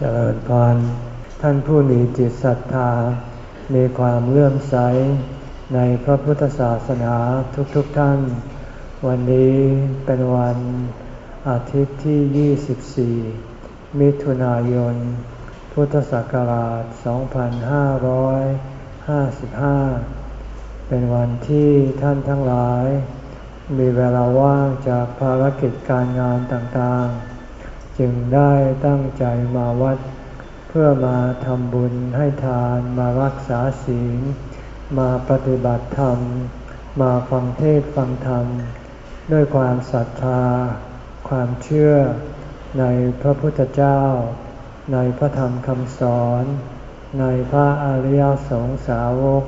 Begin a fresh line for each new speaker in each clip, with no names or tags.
เจริญพรท่านผู้มีจิตศรัทธา มีความเลื่อมใสในพระพุทธศาสนาทุกๆทท่าน วันนี้เป็นวันอาทิตย์ที่ 24 มิถุนายน พุทธศักราช 2555 เป็นวันที่ท่านทั้งหลาย มีเวลาว่างจากภารกิจการงานต่างๆ จึงได้ตั้งใจมาวัด เพื่อมาทำบุญให้ทานมารักษาศีล มาปฏิบัติธรรม มาฟังเทศฟังธรรม ด้วยความศรัทธา ความเชื่อในพระพุทธเจ้า ในพระธรรมคำสอน ในพระอริยสงสาวก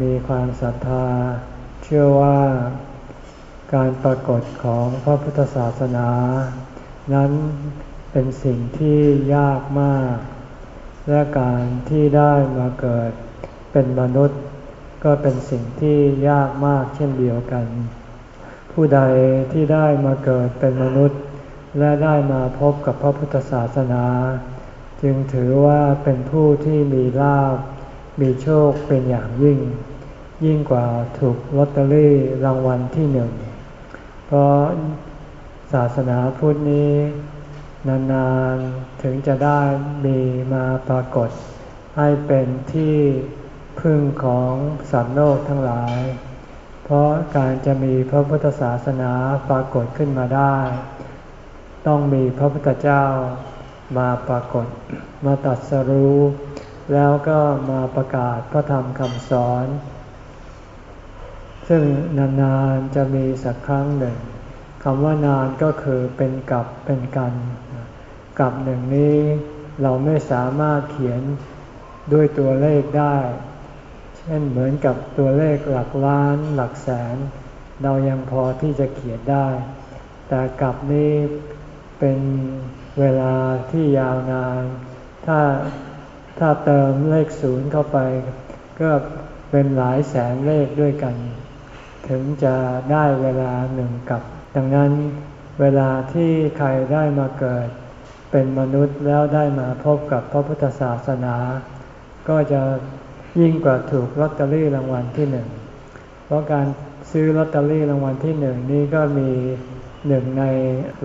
มีความศรัทธา เชื่อว่า การปรากฏของพระพุทธศาสนา นั้นเป็นสิ่งที่ยากมาก และการที่ได้มาเกิดเป็นมนุษย์ ก็เป็นสิ่งที่ยากมากเช่นเดียวกัน ผู้ใดที่ได้มาเกิดเป็นมนุษย์ และได้มาพบกับพระพุทธศาสนา จึงถือว่าเป็นผู้ที่มีลาบมีโชคเป็นอย่างยิ่ง ยิ่งกว่าถูกลอตเตอรี่รางวัลที่หนึ่งเพราะ ศาสนาพุทธนี้ นานๆถึงจะได้มีมาปรากฏ ให้เป็นที่พึ่งของสัตว์โลกทั้งหลาย เพราะการจะมีพระพุทธศาสนาปรากฏขึ้นมาได้ ต้องมีพระพุทธเจ้ามาปรากฏ มาตัดสรู้ แล้วก็มาประกาศพระธรรมคำสอน ซึ่งนานๆจะมีสักครั้งหนึ่ง คำว่านานก็คือเป็นกับเป็นกัน กับหนึ่งนี้เราไม่สามารถเขียนด้วยตัวเลขได้ เช่นเหมือนกับตัวเลขหลักล้านหลักแสน เรายังพอที่จะเขียนได้ แต่กับนี้เป็นเวลาที่ยาวนาน ถ้าถ้าเติมเลขศูนย์เข้าไป ก็เป็นหลายแสนเลขด้วยกัน ถึงจะได้เวลาหนึ่งกับ ดังนั้นเวลาที่ใครได้มาเกิด เป็นมนุษย์แล้วได้มาพบกับพระพุทธศาสนา ก็จะยิ่งกว่าถูกลอตเตอรี่รางวัลที่หนึ่ง เพราะการซื้อลอตเตอรี่รางวัลที่หนึ่งนี้ก็มีหนึ่งใน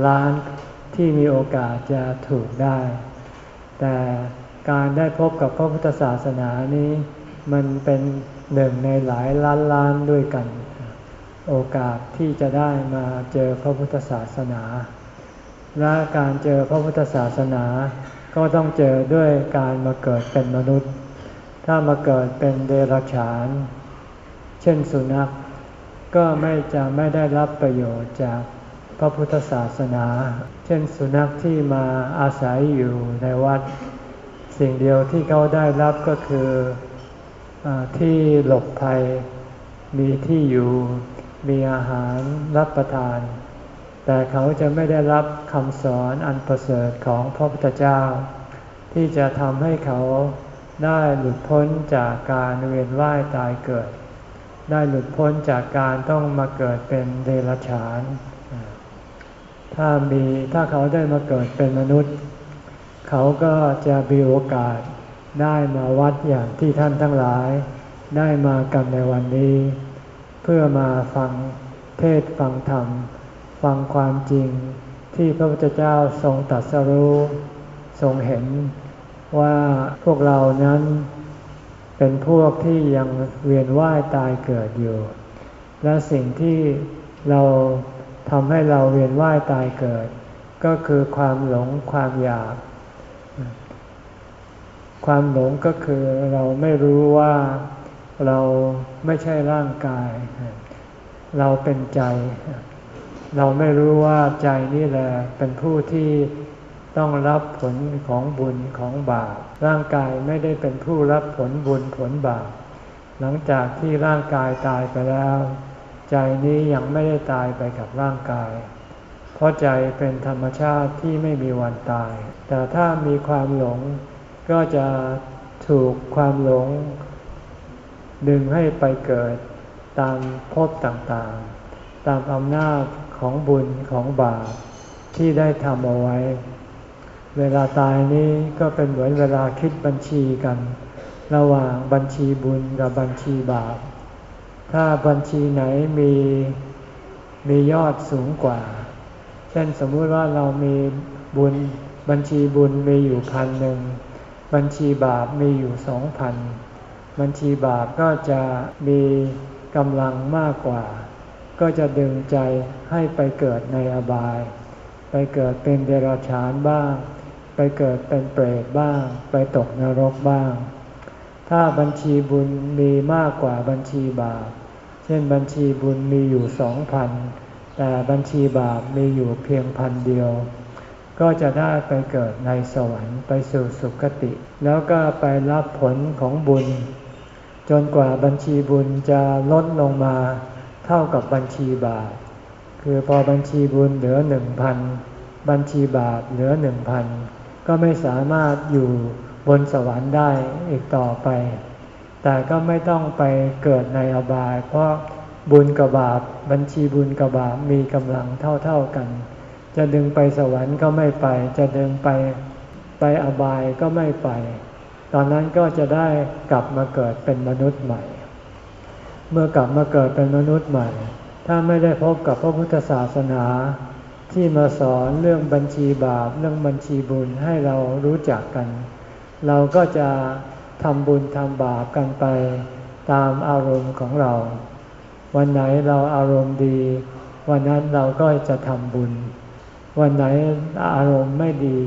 ล้านที่มีโอกาสจะถูกได้ แต่การได้พบกับพระพุทธศาสนานี้ มันเป็นหนึ่งในหลายล้านล้านด้วยกัน โอกาสที่จะได้มาเจอพระพุทธศาสนา และการเจอพระพุทธศาสนา ก็ต้องเจอด้วยการมาเกิดเป็นมนุษย์ ถ้ามาเกิดเป็นเดรัจฉาน เช่นสุนัข ก็ไม่จะไม่ได้รับประโยชน์จากพระพุทธศาสนา เช่นสุนัขที่มาอาศัยอยู่ในวัด สิ่งเดียวที่เขาได้รับก็คืออที่หลบภัยมีที่อยู่ มีอาหารรับประทาน แต่เขาจะไม่ได้รับคำสอนอันประเสริฐของพระพุทธเจ้า ที่จะทำให้เขาได้หลุดพ้นจากการเวียนว่ายตายเกิด ได้หลุดพ้นจากการต้องมาเกิดเป็นเดรัจฉาน ถ้ามีถ้าเขาได้มาเกิดเป็นมนุษย์ เขาก็จะมีโอกาสได้มาวัดอย่างที่ท่านทั้งหลาย ได้มากันในวันนี้ พื่อมาฟังเทศฟังธรรม ฟังความจริงที่พระพุทธเจ้าทรงตัดสรู้ทรงเห็นว่าพวกเรานั้นเป็นพวกที่ยังเวียนว่ายตายเกิดอยู่ และสิ่งที่เราทำให้เราเวียนว่ายตายเกิด ก็คือความหลงความอยาก ความหลงก็คือเราไม่รู้ว่า เราไม่ใช่ร่างกาย เราเป็นใจ เราไม่รู้ว่าใจนี่แหละเป็นผู้ที่ต้องรับผลของบุญของบาป ร่างกายไม่ได้เป็นผู้รับผลบุญผลบาป หลังจากที่ร่างกายตายไปแล้ว ใจนี้ยังไม่ได้ตายไปกับร่างกาย เพราะใจเป็นธรรมชาติที่ไม่มีวันตาย แต่ถ้ามีความหลงก็จะถูกความหลง ดึงให้ไปเกิดตามภพต่างๆ ตามอำนาจของบุญของบาปที่ได้ทำเอาไว้ เวลาตายนี้ก็เป็นเหมือนเวลาคิดบัญชีกัน ระหว่างบัญชีบุญกับบัญชีบาป ถ้าบัญชีไหนมีมียอดสูงกว่า เช่นสมมุติว่าเรามีบุญบัญชีบุญมีอยู่พันหนึ่ง บัญชีบาปมีอยู่สองพัน บัญชีบาปก็จะมีกำลังมากกว่า ก็จะดึงใจให้ไปเกิดในอบาย ไปเกิดเป็นเดรัจฉานบ้าง ไปเกิดเป็นเปรตบ้าง ไปตกนรกบ้าง ถ้าบัญชีบุญมีมากกว่าบัญชีบาป เช่นบัญชีบุญมีอยู่สองพันแต่บัญชีบาปมีอยู่เพียงพันเดียว ก็จะได้ไปเกิดในสวรรค์ไปสู่สุคติ แล้วก็ไปรับผลของบุญ จนกว่าบัญชีบุญจะลดลงมาเท่ากับบัญชีบาปคือพอบัญชีบุญเหลือหนึ่งพันบัญชีบาปเหลือหนึ่งพันก็ไม่สามารถอยู่บนสวรรค์ได้อีกต่อไป แต่ก็ไม่ต้องไปเกิดในอบาย เพราะบุญกับบาปบัญชีบุญกับบาปมีกำลังเท่าๆกัน จะดึงไปสวรรค์ก็ไม่ไป จะดึงไปไปอบายก็ไม่ไป ตอนนั้นก็จะได้กลับมาเกิดเป็นมนุษย์ใหม่ เมื่อกลับมาเกิดเป็นมนุษย์ใหม่ ถ้าไม่ได้พบกับพระพุทธศาสนา ที่มาสอนเรื่องบัญชีบาปเรื่องบัญชีบุญให้เรารู้จักกัน เราก็จะทำบุญทำบาปกันไปตามอารมณ์ของเรา วันไหนเราอารมณ์ดี วันนั้นเราก็จะทำบุญ วันไหนอารมณ์ไม่ดี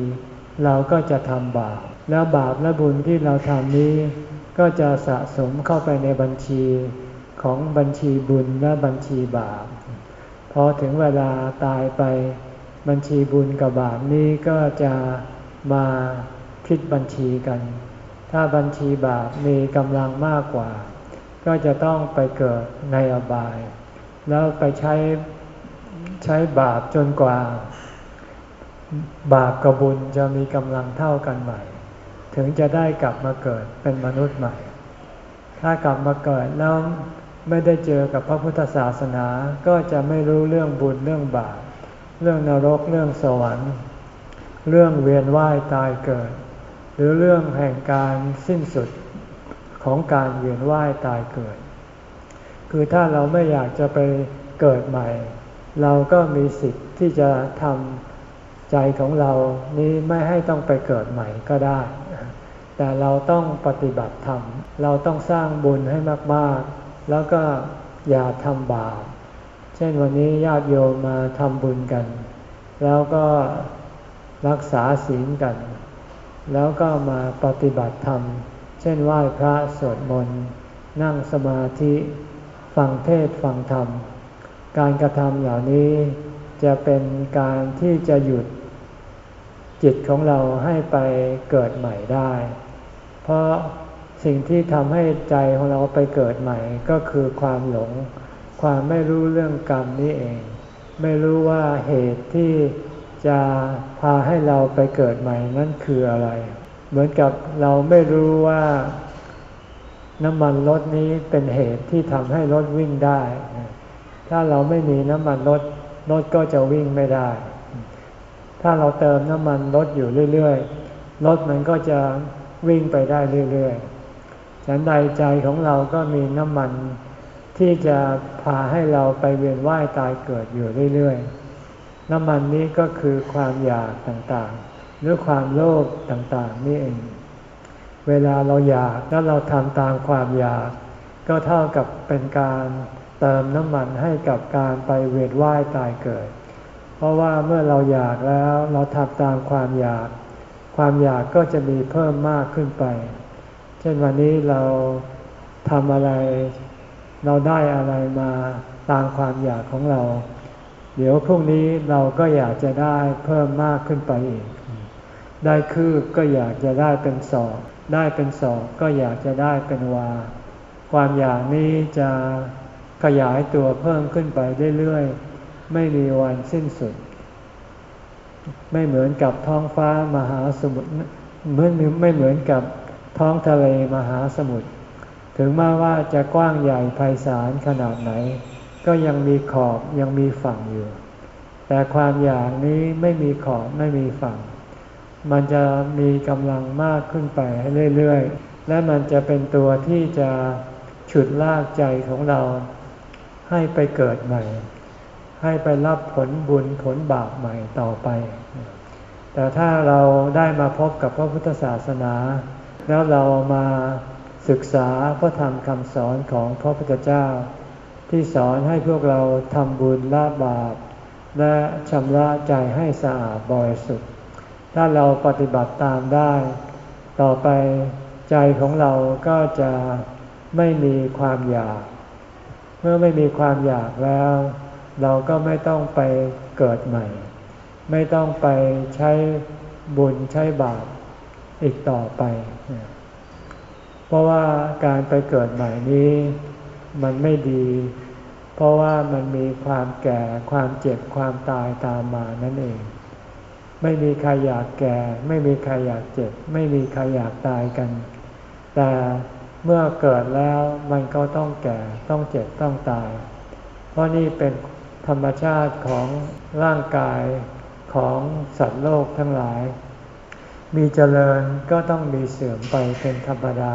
เราก็จะทำบาป แล้วบาปและบุญที่เราทำนี้ ก็จะสะสมเข้าไปในบัญชีของบัญชีบุญและบัญชีบาป พอถึงเวลาตายไปบัญชีบุญกับบาปนี้ก็จะมาคิดบัญชีกัน ถ้าบัญชีบาปมีกำลังมากกว่า ก็จะต้องไปเกิดในอบาย แล้วไปใช้ใช้บาปจนกว่า บาปกับบุญจะมีกำลังเท่ากันใหม่ ถึงจะได้กลับมาเกิดเป็นมนุษย์ใหม่ ถ้ากลับมาเกิดแล้วไม่ได้เจอกับพระพุทธศาสนา ก็จะไม่รู้เรื่องบุญเรื่องบาป เรื่องนรกเรื่องสวรรค์ เรื่องเวียนว่ายตายเกิด หรือเรื่องแห่งการสิ้นสุดของการเวียนว่ายตายเกิด คือถ้าเราไม่อยากจะไปเกิดใหม่ เราก็มีสิทธิ์ที่จะทำใจของเรานี้ไม่ให้ต้องไปเกิดใหม่ก็ได้ แต่เราต้องปฏิบัติธรรม เราต้องสร้างบุญให้มากๆ แล้วก็อย่าทำบาป เช่นวันนี้ญาติโยมมาทำบุญกัน แล้วก็รักษาศีลกัน แล้วก็มาปฏิบัติธรรม เช่นไหว้พระสวดมนต์ นั่งสมาธิ ฟังเทศฟังธรรม การกระทำเหล่านี้จะเป็นการที่จะหยุดจิตของเราให้ไปเกิดใหม่ได้ เพราะสิ่งที่ทำให้ใจของเราไปเกิดใหม่ ก็คือความหลง ความไม่รู้เรื่องกรรมนี่เอง ไม่รู้ว่าเหตุที่จะพาให้เราไปเกิดใหม่นั้นคืออะไร เหมือนกับเราไม่รู้ว่าน้ำมันรถนี้เป็นเหตุที่ทำให้รถวิ่งได้ ถ้าเราไม่มีน้ำมันรถรถก็จะวิ่งไม่ได้ ถ้าเราเติมน้ำมันรถอยู่เรื่อยๆ รถมันก็จะ วิ่งไปได้เรื่อยๆฉันใดใจของเราก็มีน้ำมันที่จะพาให้เราไปเวียนว่ายตายเกิดอยู่เรื่อยๆ น้ำมันนี้ก็คือความอยากต่างๆ หรือความโลภต่างๆ นี่เอง เวลาเราอยากแล้วเราทำตามความอยาก ก็เท่ากับเป็นการเติมน้ำมันให้กับการไปเวียนว่ายตายเกิด เพราะว่าเมื่อเราอยากแล้วเราทำตามความอยาก ความอยากก็จะมีเพิ่มมากขึ้นไป เช่นวันนี้เราทำอะไร เราได้อะไรมาตามความอยากของเรา เดี๋ยวพรุ่งนี้เราก็อยากจะได้เพิ่มมากขึ้นไปอีก ได้คืบก็อยากจะได้เป็นสองได้เป็นสองก็อยากจะได้เป็นวา ความอยากนี้จะขยายตัวเพิ่มขึ้นไปเรื่อยๆ ไม่มีวันสิ้นสุด ไม่เหมือนกับท้องฟ้ามหาสมุทรเหมือนไม่เหมือนกับท้องทะเลมหาสมุทรถึงแม้ว่าจะกว้างใหญ่ไพศาลขนาดไหน ก็ยังมีขอบยังมีฝั่งอยู่ แต่ความอยากนี้ไม่มีขอบไม่มีฝั่ง มันจะมีกำลังมากขึ้นไปเรื่อยๆ และมันจะเป็นตัวที่จะฉุดลากใจของเราให้ไปเกิดใหม่ ให้ไปรับผลบุญผลบาปใหม่ต่อไป แต่ถ้าเราได้มาพบกับพระพุทธศาสนา แล้วเรามาศึกษาพระธรรมคำสอนของพระพุทธเจ้า ที่สอนให้พวกเราทำบุญละบาป และชำระใจให้สะอาดบริสุทธิ์ ถ้าเราปฏิบัติตามได้ ต่อไปใจของเราก็จะไม่มีความอยาก เมื่อไม่มีความอยากแล้ว เราก็ไม่ต้องไปเกิดใหม่ ไม่ต้องไปใช้บุญใช้บาปอีกต่อไป เพราะว่าการไปเกิดใหม่นี้ มันไม่ดี เพราะว่ามันมีความแก่ความเจ็บความตายตามมานั่นเอง ไม่มีใครอยากแก่ ไม่มีใครอยากเจ็บ ไม่มีใครอยากตายกัน แต่เมื่อเกิดแล้วมันก็ต้องแก่ต้องเจ็บต้องตาย เพราะนี่เป็น ธรรมชาติของร่างกายของสัตว์โลกทั้งหลาย มีเจริญก็ต้องมีเสื่อมไปเป็นธรรมดา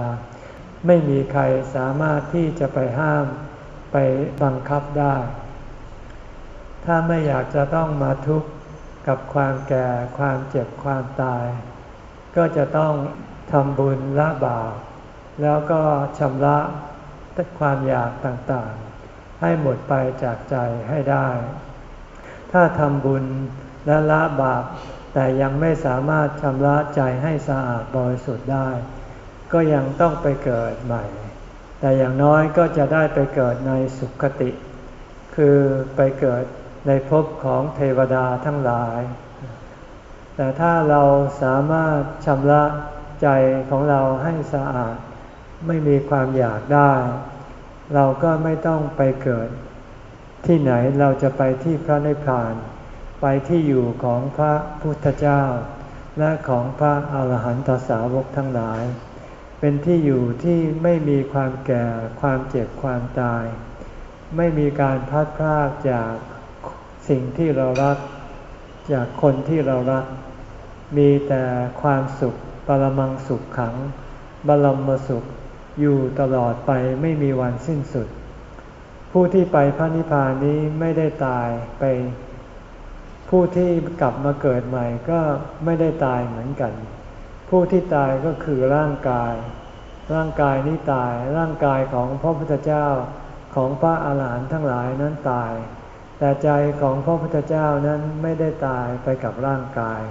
ไม่มีใครสามารถที่จะไปห้ามไปบังคับได้ ถ้าไม่อยากจะต้องมาทุกข์กับความแก่ความเจ็บความตาย ก็จะต้องทำบุญละบาปแล้วก็ชำระความอยากต่างๆ ให้หมดไปจากใจให้ได้ ถ้าทำบุญและละบาป แต่ยังไม่สามารถชำระใจให้สะอาดบริสุทธิ์ได้ ก็ยังต้องไปเกิดใหม่ แต่อย่างน้อยก็จะได้ไปเกิดในสุขติ คือไปเกิดในภพของเทวดาทั้งหลาย แต่ถ้าเราสามารถชำระใจของเราให้สะอาด ไม่มีความอยากได้ เราก็ไม่ต้องไปเกิด ที่ไหนเราจะไปที่พระนิพพาน ไปที่อยู่ของพระพุทธเจ้า และของพระอาหารหันตสาวกทั้งหลาย เป็นที่อยู่ที่ไม่มีความแก่ความเจ็บความตาย ไม่มีการพัดพรากจากสิ่งที่เรารัก จากคนที่เรารัก มีแต่ความสุขปรมังสุขขังบรมสุข อยู่ตลอดไปไม่มีวันสิ้นสุด ผู้ที่ไปพระนิพพานนี้ไม่ได้ตายไป ผู้ที่กลับมาเกิดใหม่ก็ไม่ได้ตายเหมือนกัน ผู้ที่ตายก็คือร่างกาย ร่างกายนี้ตายร่างกายของพระพุทธเจ้าของพระอาหารหันต์ทั้งหลายนั้นตาย แต่ใจของพระพุทธเจ้านั้นไม่ได้ตายไปกับร่างกาย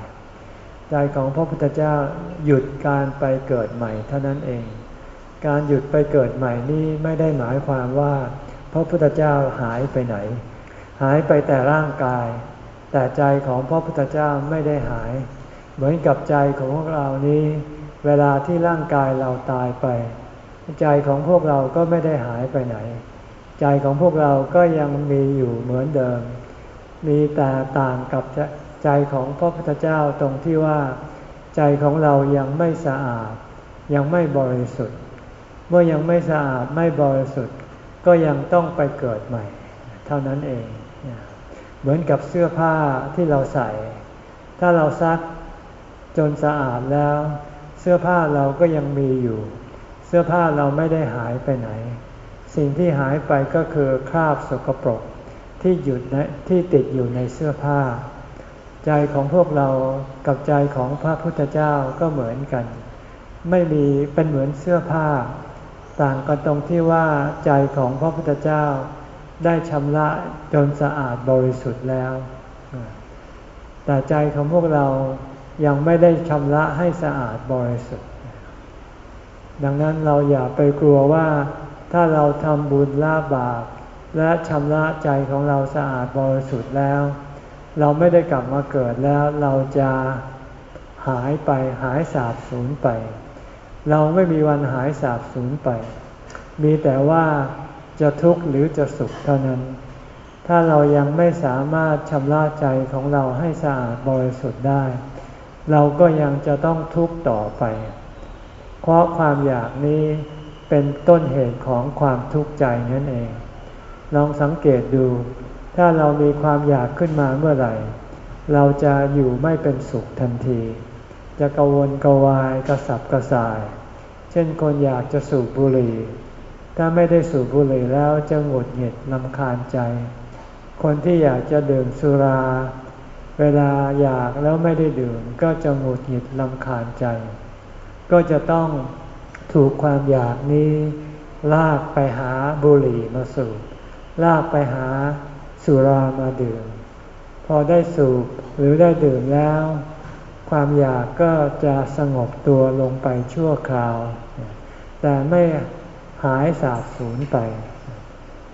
ใจของพระพุทธเจ้าหยุดการไปเกิดใหม่เท่านั้นเอง การหยุดไปเกิดใหม่นี้ไม่ได้หมายความว่า พระพุทธเจ้าหายไปไหน หายไปแต่ร่างกาย แต่ใจของพระพุทธเจ้าไม่ได้หาย เหมือนกับใจของพวกเรานี้ เวลาที่ร่างกายเราตายไป ใจของพวกเราก็ไม่ได้หายไปไหน ใจของพวกเราก็ยังมีอยู่เหมือนเดิม มีแต่ต่างกับใจของพระพุทธเจ้าตรงที่ว่า ใจของเรายังไม่สะอาด ยังไม่บริสุทธิ์ เมื่อยังไม่สะอาดไม่บริสุทธิ์ ก็ยังต้องไปเกิดใหม่ เท่านั้นเอง เหมือนกับเสื้อผ้าที่เราใส่ ถ้าเราซักจนสะอาดแล้ว เสื้อผ้าเราก็ยังมีอยู่ เสื้อผ้าเราไม่ได้หายไปไหน สิ่งที่หายไปก็คือคราบสกปรกที่หยุดในที่ติดอยู่ในเสื้อผ้า ใจของพวกเรากับใจของพระพุทธเจ้าก็เหมือนกัน ไม่มีเป็นเหมือนเสื้อผ้า ต่างกันตรงที่ว่าใจของพระพุทธเจ้าได้ชำระจนสะอาดบริสุทธิ์แล้ว แต่ใจของพวกเรายังไม่ได้ชำระให้สะอาดบริสุทธิ์ ดังนั้นเราอย่าไปกลัวว่าถ้าเราทำบุญละบาปและชำระใจของเราสะอาดบริสุทธิ์แล้ว เราไม่ได้กลับมาเกิดแล้วเราจะหายไปหายสาบสูญไป เราไม่มีวันหายสาบสูญไป มีแต่ว่าจะทุกข์หรือจะสุขเท่านั้น ถ้าเรายังไม่สามารถชำระใจของเราให้สะอาดบริสุทธิ์ได้ เราก็ยังจะต้องทุกข์ต่อไป เพราะความอยากนี้เป็นต้นเหตุของความทุกข์ใจนั่นเอง ลองสังเกตดู ถ้าเรามีความอยากขึ้นมาเมื่อไหร่ เราจะอยู่ไม่เป็นสุขทันที จะกวนกวายกระสับกระส่าย เช่นคนอยากจะสูบบุหรี่ ถ้าไม่ได้สูบบุหรี่แล้วจะหงุดหงิดลำคาญใจ คนที่อยากจะดื่มสุรา เวลาอยากแล้วไม่ได้ดื่ม ก็จะหงุดหงิดลำคาญใจ ก็จะต้องถูกความอยากนี้ ลากไปหาบุหรี่มาสูบ ลากไปหาสุรามาดื่ม พอได้สูบหรือได้ดื่มแล้ว ความอยากก็จะสงบตัวลงไปชั่วคราว แต่ไม่หายสาบสูญไป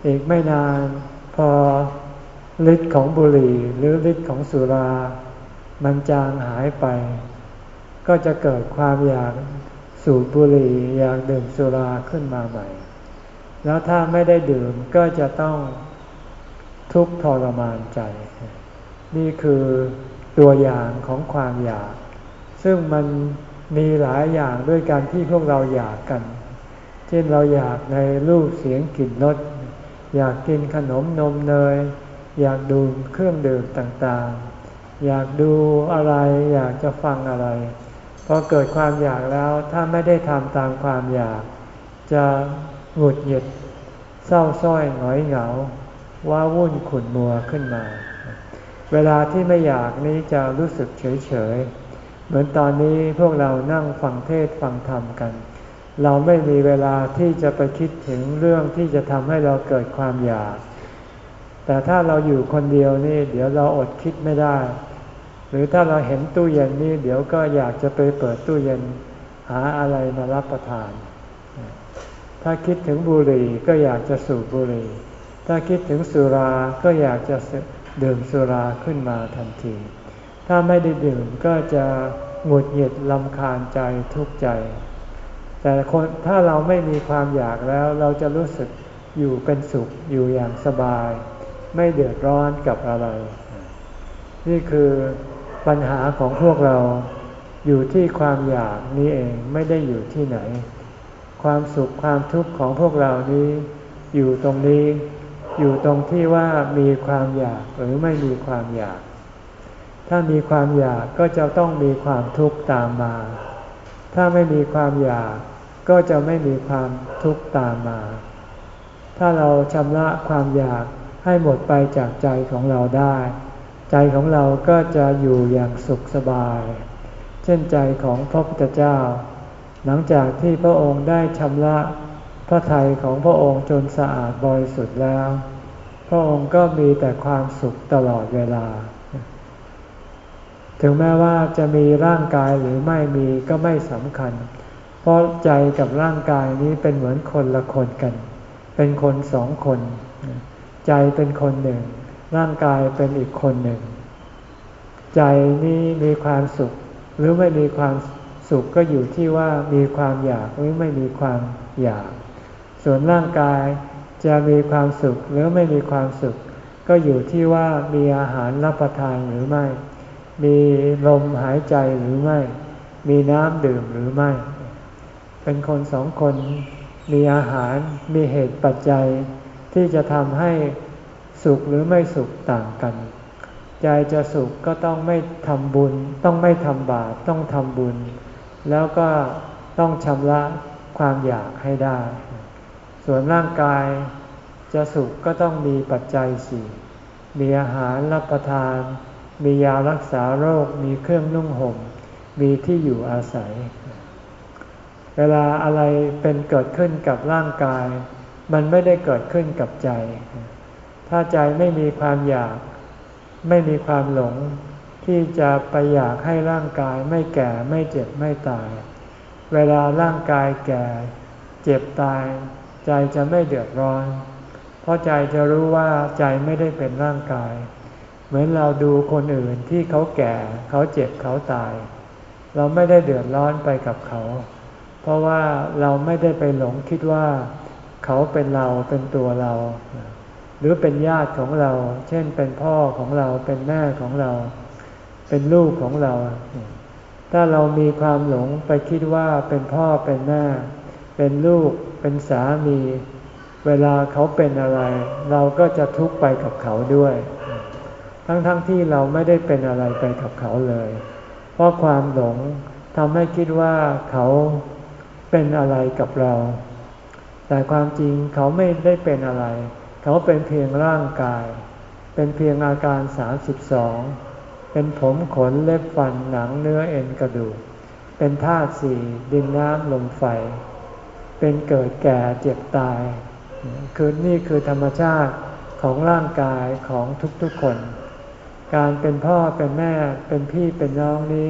อีกไม่นานพอฤทธิ์ของบุหรี่หรือฤทธิ์ของสุรา มันจางหายไป ก็จะเกิดความอยากสูบบุหรี่อยากดื่มสุราขึ้นมาใหม่ แล้วถ้าไม่ได้ดื่มก็จะต้องทุกข์ทรมานใจ นี่คือ ตัวอย่างของความอยาก ซึ่งมันมีหลายอย่างด้วยกันที่พวกเราอยากกัน เช่นเราอยากในรูปเสียงกลิ่นรสอยากกินขนมนมเนย อยากดูเครื่องดื่มต่างๆ อยากดูอะไรอยากจะฟังอะไรพอเกิดความอยากแล้วถ้าไม่ได้ทำตามความอยาก จะหงุดหงิดเศร้าส้อยหงอยเหงา ว่าวุ่นขุ่นมัวขึ้นมา เวลาที่ไม่อยากนี้จะรู้สึกเฉยเฉยเหมือนตอนนี้พวกเรานั่งฟังเทศฟังธรรมกัน เราไม่มีเวลาที่จะไปคิดถึงเรื่องที่จะทำให้เราเกิดความอยาก แต่ถ้าเราอยู่คนเดียวนี่ เดี๋ยวเราอดคิดไม่ได้ หรือถ้าเราเห็นตู้เย็นนี่เดี๋ยวก็อยากจะไปเปิดตู้เย็นหาอะไรมารับประทาน ถ้าคิดถึงบุหรี่ก็อยากจะสูบบุหรี่ ถ้าคิดถึงสุราก็อยากจะ ดื่มสุราขึ้นมาทันที ถ้าไม่ได้ดื่มก็จะหงุดหงิดลำคาญใจทุกข์ใจ แต่คนถ้าเราไม่มีความอยากแล้วเราจะรู้สึกอยู่เป็นสุขอยู่อย่างสบาย ไม่เดือดร้อนกับอะไร นี่คือปัญหาของพวกเราอยู่ที่ความอยากนี้เองไม่ได้อยู่ที่ไหน ความสุขความทุกข์ของพวกเรานี้อยู่ตรงนี้ อยู่ตรงที่ว่ามีความอยากหรือไม่มีความอยาก ถ้ามีความอยากก็จะต้องมีความทุกข์ตามมา ถ้าไม่มีความอยากก็จะไม่มีความทุกข์ตามมา ถ้าเราชำระความอยากให้หมดไปจากใจของเราได้ ใจของเราก็จะอยู่อย่างสุขสบาย เช่นใจของพระพุทธเจ้า หลังจากที่พระองค์ได้ชำระ พระทัยของพระองค์จนสะอาดบริสุทธิ์แล้ว พระองค์ก็มีแต่ความสุขตลอดเวลา ถึงแม้ว่าจะมีร่างกายหรือไม่มีก็ไม่สำคัญ เพราะใจกับร่างกายนี้เป็นเหมือนคนละคนกัน เป็นคนสองคน ใจเป็นคนหนึ่ง ร่างกายเป็นอีกคนหนึ่ง ใจนี้มีความสุขหรือไม่มีความสุขก็อยู่ที่ว่ามีความอยากหรือไม่มีความอยาก ส่วนร่างกายจะมีความสุขหรือไม่มีความสุข ก็อยู่ที่ว่ามีอาหารรับประทานหรือไม่ มีลมหายใจหรือไม่ มีน้ำดื่มหรือไม่ เป็นคนสองคนมีอาหารมีเหตุปัจจัย ที่จะทำให้สุขหรือไม่สุขต่างกัน ใจจะสุขก็ต้องไม่ทำบุญ ต้องไม่ทำบาปต้องทำบุญ แล้วก็ต้องชำระความอยากให้ได้ ส่วนร่างกายจะสุขก็ต้องมีปัจจัยสี่มีอาหารรับประทาน มียารักษาโรค มีเครื่องนุ่งห่ม มีที่อยู่อาศัย เวลาอะไรเป็นเกิดขึ้นกับร่างกาย มันไม่ได้เกิดขึ้นกับใจ ถ้าใจไม่มีความอยาก ไม่มีความหลง ที่จะไปอยากให้ร่างกายไม่แก่ไม่เจ็บไม่ตาย เวลาร่างกายแก่ เจ็บตาย ใจจะไม่เดือดร้อน เพราะใจจะรู้ว่าใจไม่ได้เป็นร่างกาย เหมือนเราดูคนอื่นที่เขาแก่ เขาเจ็บเขาตาย เราไม่ได้เดือดร้อนไปกับเขา เพราะว่าเราไม่ได้ไปหลงคิดว่า เขาเป็นเราเป็นตัวเรา หรือเป็นญาติของเรา เช่นเป็นพ่อของเราเป็นแม่ของเรา เป็นลูกของเรา ถ้าเรามีความหลงไปคิดว่าเป็นพ่อเป็นแม่เป็นลูก เป็นสามี เวลาเขาเป็นอะไร เราก็จะทุกข์ไปกับเขาด้วย ทั้งๆทที่เราไม่ได้เป็นอะไรไปกับเขาเลย เพราะความหลงทำให้คิดว่าเขาเป็นอะไรกับเรา แต่ความจริงเขาไม่ได้เป็นอะไร เขาเป็นเพียงร่างกาย เป็นเพียงอาการสามสิบสองเป็นผมขนเล็บฟันหนังเนื้อเอ็นกระดูก เป็นธาตุสี่ดินน้ำลมไฟ เป็นเกิดแก่เจ็บตาย คือนี่คือธรรมชาติของร่างกายของทุกๆคน การเป็นพ่อเป็นแม่เป็นพี่เป็นน้องนี้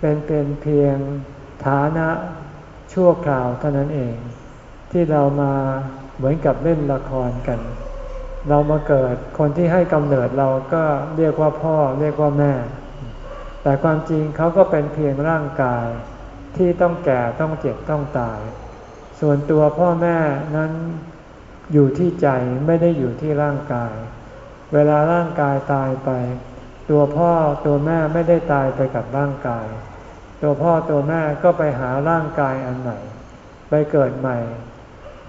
เป็นเป็นเพียงฐานะชั่วคราวเท่านั้นเอง ที่เรามาเหมือนกับเล่นละครกัน เรามาเกิดคนที่ให้กำเนิดเราก็เรียกว่าพ่อเรียกว่าแม่ แต่ความจริงเขาก็เป็นเพียงร่างกายที่ต้องแก่ต้องเจ็บต้องตาย ส่วนตัวพ่อแม่นั้นอยู่ที่ใจไม่ได้อยู่ที่ร่างกาย เวลาร่างกายตายไป ตัวพ่อตัวแม่ไม่ได้ตายไปกับร่างกาย ตัวพ่อตัวแม่ก็ไปหาร่างกายอันใหม่ไปเกิดใหม่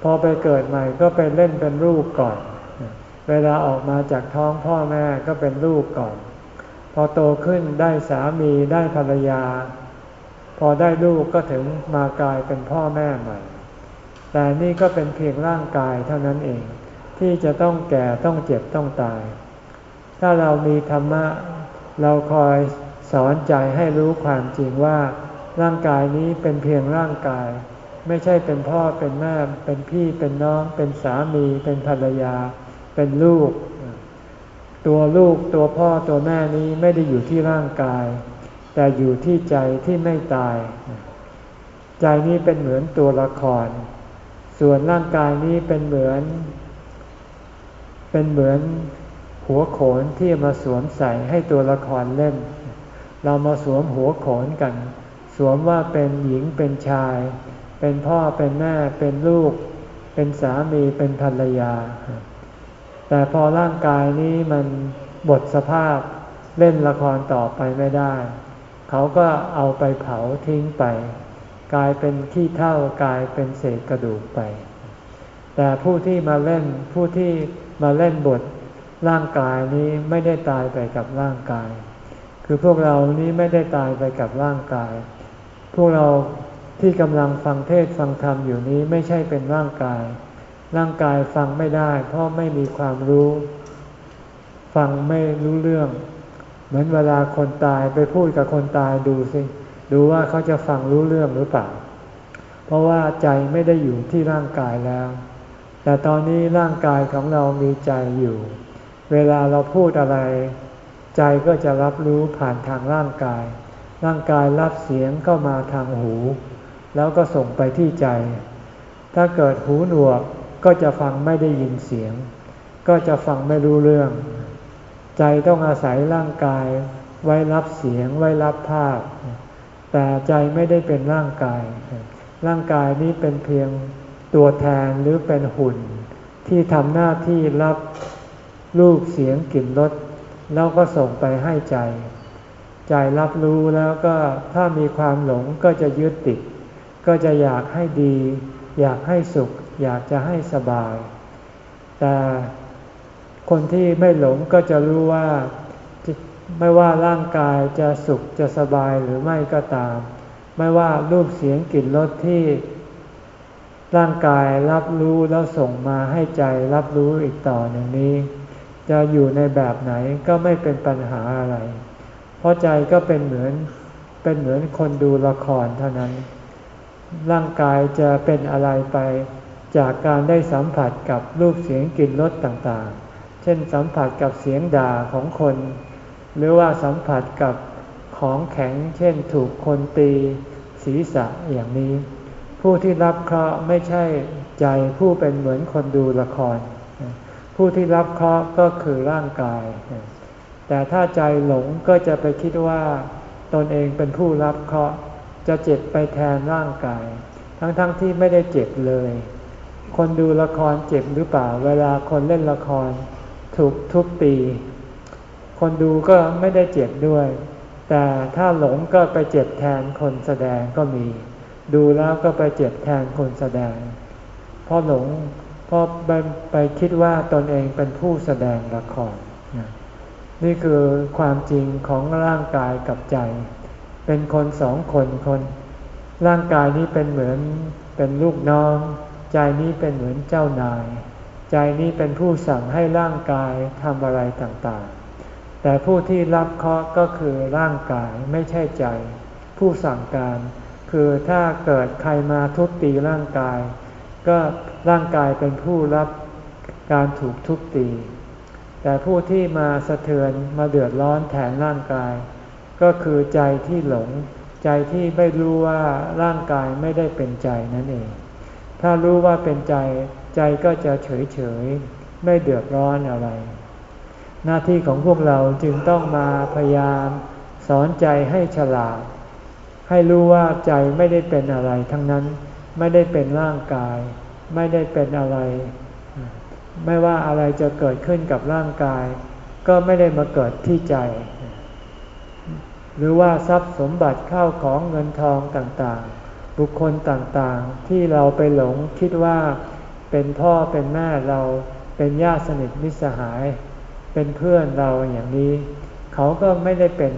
พอไปเกิดใหม่ก็ไปเล่นเป็นลูกก่อน เวลาออกมาจากท้องพ่อแม่ก็เป็นลูกก่อน พอโตขึ้นได้สามีได้ภรรยา พอได้ลูกก็ถึงมากลายเป็นพ่อแม่ใหม่ แต่นี่ก็เป็นเพียงร่างกายเท่านั้นเอง ที่จะต้องแก่ต้องเจ็บต้องตาย ถ้าเรามีธรรมะ เราคอยสอนใจให้รู้ความจริงว่า ร่างกายนี้เป็นเพียงร่างกาย ไม่ใช่เป็นพ่อเป็นแม่ เป็นพี่เป็นน้อง เป็นสามี เป็นภรรยา เป็นลูก ตัวลูกตัวพ่อตัวแม่นี้ไม่ได้อยู่ที่ร่างกาย แต่อยู่ที่ใจที่ไม่ตาย ใจนี้เป็นเหมือนตัวละคร ส่วนร่างกายนี้เป็นเหมือน เป็นเหมือนหัวโขนที่มาสวมใส่ให้ตัวละครเล่น เรามาสวมหัวโขนกัน สวมว่าเป็นหญิงเป็นชาย เป็นพ่อเป็นแม่เป็นลูก เป็นสามีเป็นภรรยา แต่พอร่างกายนี้มันหมดสภาพเล่นละครต่อไปไม่ได้ เขาก็เอาไปเผาทิ้งไป กลายเป็นขี้เท่ากลายเป็นเศษกระดูกไป แต่ผู้ที่มาเล่นผู้ที่มาเล่นบทร่างกายนี้ไม่ได้ตายไปกับร่างกาย คือพวกเรานี้ไม่ได้ตายไปกับร่างกาย พวกเราที่กำลังฟังเทศฟังธรรมอยู่นี้ไม่ใช่เป็นร่างกาย ร่างกายฟังไม่ได้ เพราะไม่มีความรู้ ฟังไม่รู้เรื่อง เหมือนเวลาคนตายไปพูดกับคนตายดูสิ ดูว่าเขาจะฟังรู้เรื่องหรือเปล่า เพราะว่าใจไม่ได้อยู่ที่ร่างกายแล้ว แต่ตอนนี้ร่างกายของเรามีใจอยู่ เวลาเราพูดอะไร ใจก็จะรับรู้ผ่านทางร่างกาย ร่างกายรับเสียงก็มาทางหู แล้วก็ส่งไปที่ใจ ถ้าเกิดหูหนวกก็จะฟังไม่ได้ยินเสียง ก็จะฟังไม่รู้เรื่อง ใจต้องอาศัยร่างกายไว้รับเสียงไว้รับภาพ แต่ใจไม่ได้เป็นร่างกาย ร่างกายนี้เป็นเพียงตัวแทนหรือเป็นหุ่น ที่ทำหน้าที่รับรูปเสียงกลิ่นรสแล้วก็ส่งไปให้ใจ ใจรับรู้แล้วก็ถ้ามีความหลงก็จะยึดติด ก็จะอยากให้ดี อยากให้สุข อยากจะให้สบาย แต่คนที่ไม่หลงก็จะรู้ว่า ไม่ว่าร่างกายจะสุขจะสบายหรือไม่ก็ตาม ไม่ว่ารูปเสียงกลิ่นรสที่ ร่างกายรับรู้แล้วส่งมาให้ใจรับรู้อีกต่อหนึ่งนี้ จะอยู่ในแบบไหนก็ไม่เป็นปัญหาอะไร เพราะใจก็เป็นเหมือนเป็นเหมือนคนดูละครเท่านั้น ร่างกายจะเป็นอะไรไป จากการได้สัมผัสกับรูปเสียงกลิ่นรสต่างๆ เช่นสัมผัสกับเสียงด่าของคน หรือว่าสัมผัสกับของแข็งเช่นถูกคนตีศีรษะอย่างนี้ ผู้ที่รับเคราะห์ไม่ใช่ใจผู้เป็นเหมือนคนดูละคร ผู้ที่รับเคราะห์ก็คือร่างกาย แต่ถ้าใจหลงก็จะไปคิดว่าตนเองเป็นผู้รับเคราะห์จะเจ็บไปแทนร่างกาย ทั้งๆทที่ไม่ได้เจ็บเลย คนดูละครเจ็บหรือเปล่า เวลาคนเล่นละคร ถูกทุบตี คนดูก็ไม่ได้เจ็บด้วย แต่ถ้าหลงก็ไปเจ็บแทนคนแสดงก็มี ดูแล้วก็ไปเจ็บแทนคนแสดง เพราะหลงเพราะไปไปคิดว่าตนเองเป็นผู้แสดงละคร นี่คือความจริงของร่างกายกับใจ เป็นคนสองคนคน ร่างกายนี้เป็นเหมือนเป็นลูกน้อง ใจนี้เป็นเหมือนเจ้านาย ใจนี้เป็นผู้สั่งให้ร่างกายทำอะไรต่างๆ แต่ผู้ที่รับเคราะห์ก็คือร่างกายไม่ใช่ใจ ผู้สั่งการ คือถ้าเกิดใครมาทุบตีร่างกาย ก็ร่างกายเป็นผู้รับการถูกทุบตี แต่ผู้ที่มาสะเทือนมาเดือดร้อนแทนร่างกาย ก็คือใจที่หลง ใจที่ไม่รู้ว่าร่างกายไม่ได้เป็นใจนั่นเอง ถ้ารู้ว่าเป็นใจ ใจก็จะเฉยเฉยไม่เดือดร้อนอะไร หน้าที่ของพวกเราจึงต้องมาพยายามสอนใจให้ฉลาด ให้รู้ว่าใจไม่ได้เป็นอะไรทั้งนั้นไม่ได้เป็นร่างกาย ไม่ได้เป็นอะไร ไม่ว่าอะไรจะเกิดขึ้นกับร่างกาย ก็ไม่ได้มาเกิดที่ใจ หรือว่าทรัพย์สมบัติเข้าของเงินทองต่างๆ บุคคลต่างๆ ที่เราไปหลงคิดว่าเป็นพ่อเป็นแม่เราเป็นญาติสนิทมิสหาย เป็นเพื่อนเราอย่างนี้ เขาก็ไม่ได้เป็น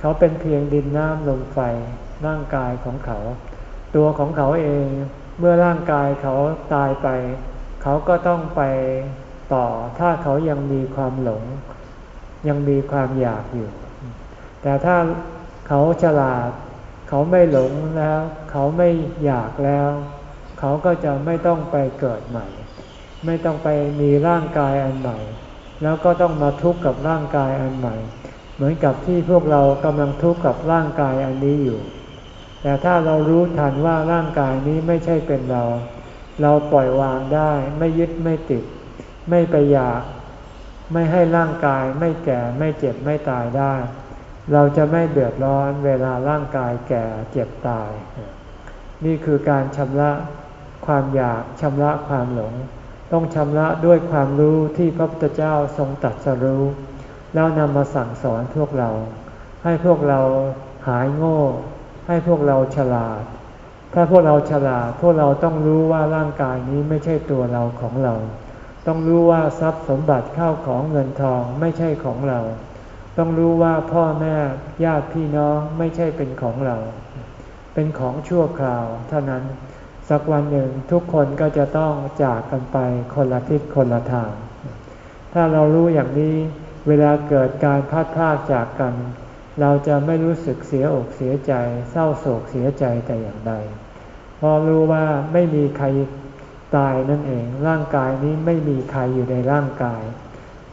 เขาเป็นเพียงดินน้ำลมไฟร่างกายของเขา ตัวของเขาเองเมื่อร่างกายเขาตายไป เขาก็ต้องไปต่อถ้าเขายังมีความหลง ยังมีความอยากอยู่ แต่ถ้าเขาฉลาด เขาไม่หลงแล้ว เขาไม่อยากแล้ว เขาก็จะไม่ต้องไปเกิดใหม่ ไม่ต้องไปมีร่างกายอันใหม่ แล้วก็ต้องมาทุกข์กับร่างกายอันใหม่ เหมือนกับที่พวกเรากำลังทุกข์กับร่างกายอันนี้อยู่ แต่ถ้าเรารู้ทันว่าร่างกายนี้ไม่ใช่เป็นเรา เราปล่อยวางได้ ไม่ยึดไม่ติด ไม่ไปอยาก ไม่ให้ร่างกายไม่แก่ไม่เจ็บไม่ตายได้ เราจะไม่เดือดร้อนเวลาร่างกายแก่เจ็บตาย นี่คือการชำระความอยากชำระความหลง ต้องชำระด้วยความรู้ที่พระพุทธเจ้าทรงตัดสรู้ แล้วนำมาสั่งสอนพวกเรา ให้พวกเราหายโง่ ให้พวกเราฉลาด ถ้าพวกเราฉลาด พวกเราต้องรู้ว่าร่างกายนี้ไม่ใช่ตัวเราของเรา ต้องรู้ว่าทรัพย์สมบัติเข้าของเงินทองไม่ใช่ของเรา ต้องรู้ว่าพ่อแม่ญาติพี่น้องไม่ใช่เป็นของเรา เป็นของชั่วคราวเท่านั้น สักวันหนึ่งทุกคนก็จะต้องจากกันไปคนละทิศคนละทาง ถ้าเรารู้อย่างนี้เวลาเกิดการพัดพากจากกัน เราจะไม่รู้สึกเสียอกเสียใจ เศร้าโศกเสียใจแต่อย่างใดเพราะรู้ว่าไม่มีใครตายนั่นเอง ร่างกายนี้ไม่มีใครอยู่ในร่างกาย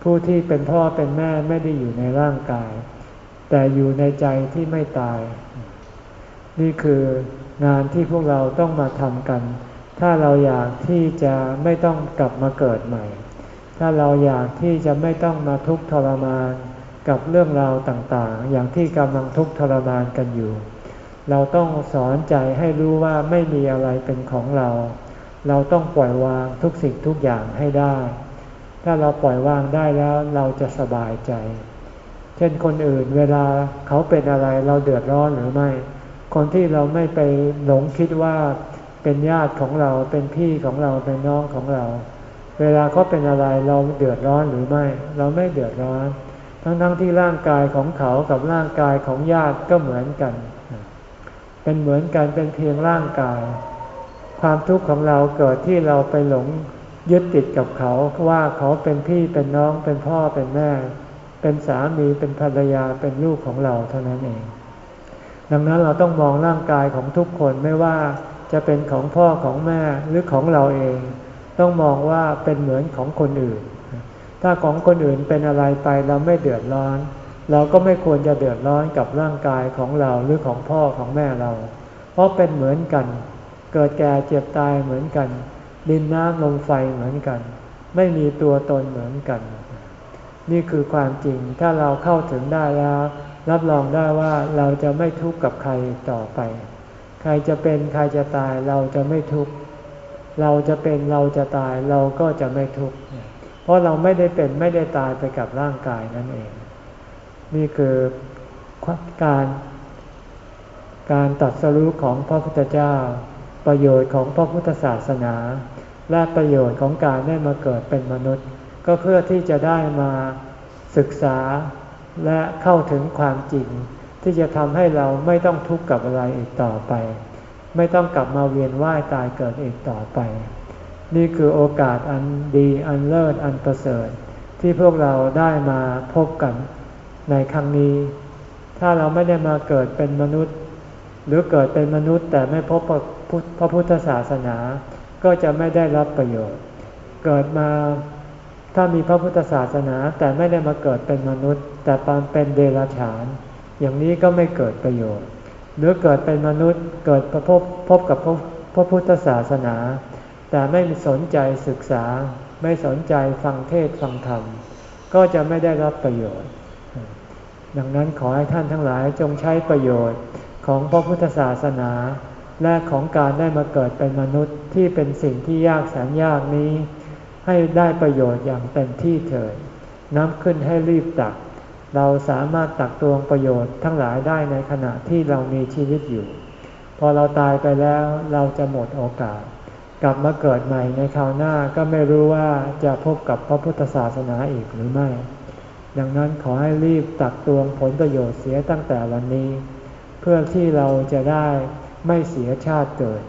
ผู้ที่เป็นพ่อเป็นแม่ไม่ได้อยู่ในร่างกาย แต่อยู่ในใจที่ไม่ตาย นี่คือ งานที่พวกเราต้องมาทำกัน ถ้าเราอยากที่จะไม่ต้องกลับมาเกิดใหม่ ถ้าเราอยากที่จะไม่ต้องมาทุกข์ทรมานกับเรื่องราวต่างๆ อย่างที่กำลังทุกข์ทรมานกันอยู่ เราต้องสอนใจให้รู้ว่าไม่มีอะไรเป็นของเรา เราต้องปล่อยวางทุกสิ่งทุกอย่างให้ได้ ถ้าเราปล่อยวางได้แล้วเราจะสบายใจ เช่นคนอื่นเวลาเขาเป็นอะไรเราเดือดร้อนหรือไม่ คนที่เราไม่ไปหลงคิดว่าเป็นญาติของเราเป็นพี่ของเราเป็นน้องของเรา เวลาเขาเป็นอะไรเราเดือดร้อนหรือไม่ เราไม่เดือดร้อน ทั้งๆทที่ร่างกายของเขากับร่างกายของญาติก็เหมือนกัน เป็นเหมือนกันเป็นเพียงร่างกาย ความทุกข์ของเราเกิดที่เราไปหลงยึดติดกับเขาว่าเขาเป็นพี่เป็นน้องเป็นพ่อเป็นแม่ เป็นสามีเป็นภรรยาเป็นลูกของเราเท่านั้นเอง ดังนั้นเราต้องมองร่างกายของทุกคนไม่ว่าจะเป็นของพ่อของแม่หรือของเราเอง ต้องมองว่าเป็นเหมือนของคนอื่น ถ้าของคนอื่นเป็นอะไรไปเราไม่เดือดร้อน เราก็ไม่ควรจะเดือดร้อนกับร่างกายของเราหรือของพ่อของแม่เรา เพราะเป็นเหมือนกัน เกิดแก่เจ็บตายเหมือนกัน ดินน้ำลมไฟเหมือนกัน ไม่มีตัวตนเหมือนกัน นี่คือความจริงถ้าเราเข้าถึงได้แล้ว รับรองได้ว่าเราจะไม่ทุกข์กับใครต่อไป ใครจะเป็นใครจะตายเราจะไม่ทุกข์ เราจะเป็นเราจะตายเราก็จะไม่ทุกข์ เพราะเราไม่ได้เป็นไม่ได้ตายไปกับร่างกายนั่นเอง นี่คือการการตัดสรุปของพระพุทธเจ้า ประโยชน์ของพระพุทธศาสนา และประโยชน์ของการได้มาเกิดเป็นมนุษย์ ก็เพื่อที่จะได้มาศึกษา และเข้าถึงความจริง ที่จะทำให้เราไม่ต้องทุกข์กับอะไรอีกต่อไป ไม่ต้องกลับมาเวียนว่ายตายเกิดอีกต่อไป นี่คือโอกาสอันดีอันเลิศอันประเสริฐ ที่พวกเราได้มาพบกันในครั้งนี้ ถ้าเราไม่ได้มาเกิดเป็นมนุษย์ หรือเกิดเป็นมนุษย์แต่ไม่พบพระพุทธศาสนา ก็จะไม่ได้รับประโยชน์ เกิดมาถ้ามีพระพุทธศาสนาแต่ไม่ได้มาเกิดเป็นมนุษย์ แต่ปานเป็นเดรัจฉาน อย่างนี้ก็ไม่เกิดประโยชน์ หรือเกิดเป็นมนุษย์เกิดพบพบกับพระพุทธศาสนา แต่ไม่สนใจศึกษา ไม่สนใจฟังเทศฟังธรรม ก็จะไม่ได้รับประโยชน์ ดังนั้นขอให้ท่านทั้งหลายจงใช้ประโยชน์ของพระพุทธศาสนา และของการได้มาเกิดเป็นมนุษย์ที่เป็นสิ่งที่ยากแสนยากนี้ ให้ได้ประโยชน์อย่างเต็มที่เถิดน้ำขึ้นให้รีบตัก เราสามารถตักตวงประโยชน์ทั้งหลายได้ในขณะที่เรามีชีวิตอยู่ พอเราตายไปแล้วเราจะหมดโอกาส กลับมาเกิดใหม่ในคราวหน้าก็ไม่รู้ว่าจะพบกับพระพุทธศาสนาอีกหรือไม่ ดังนั้นขอให้รีบตักตวงผลประโยชน์เสียตั้งแต่วันนี้ เพื่อที่เราจะได้ไม่เสียชาติเกิด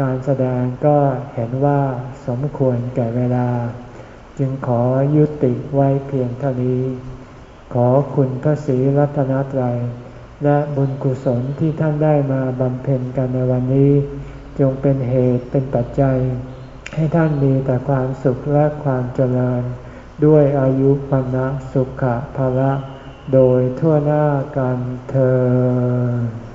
การแสดงก็เห็นว่าสมควรแก่เวลา จึงขอยุติไว้เพียงเท่านี้ ขอคุณพระศรีรัตนตรัย และบุญกุศลที่ท่านได้มาบำเพ็ญกันในวันนี้ จงเป็นเหตุเป็นปัจจัย ให้ท่านมีแต่ความสุขและความเจริญ ด้วยอายุวันนะสุขภะระโดยทั่วหน้ากันเธอ